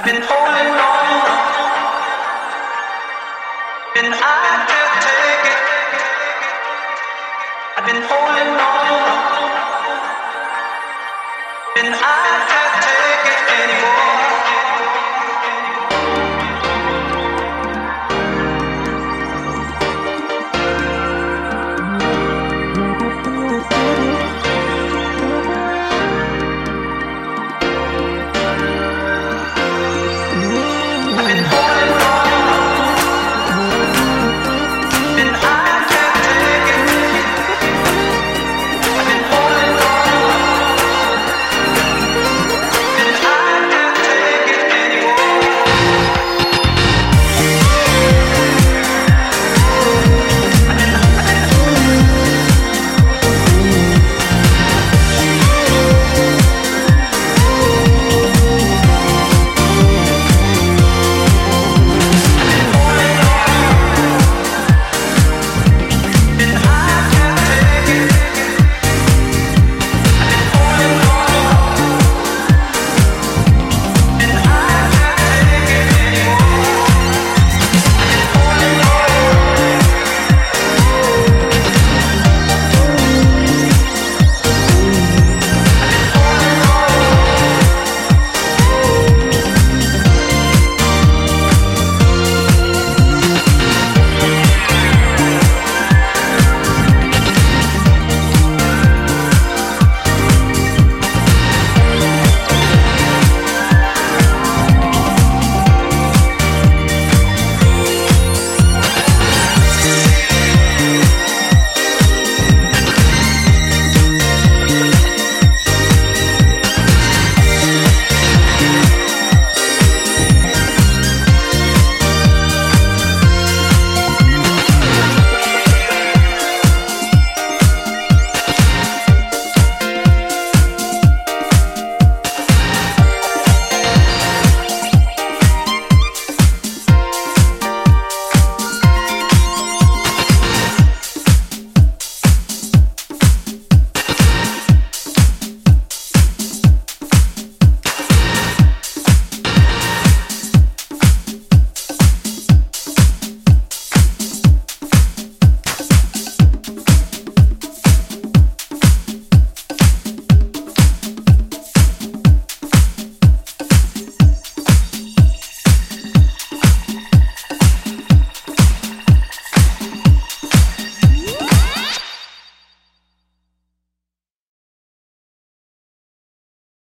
I've been holding on, and I can't take it. I've been holding on, and I.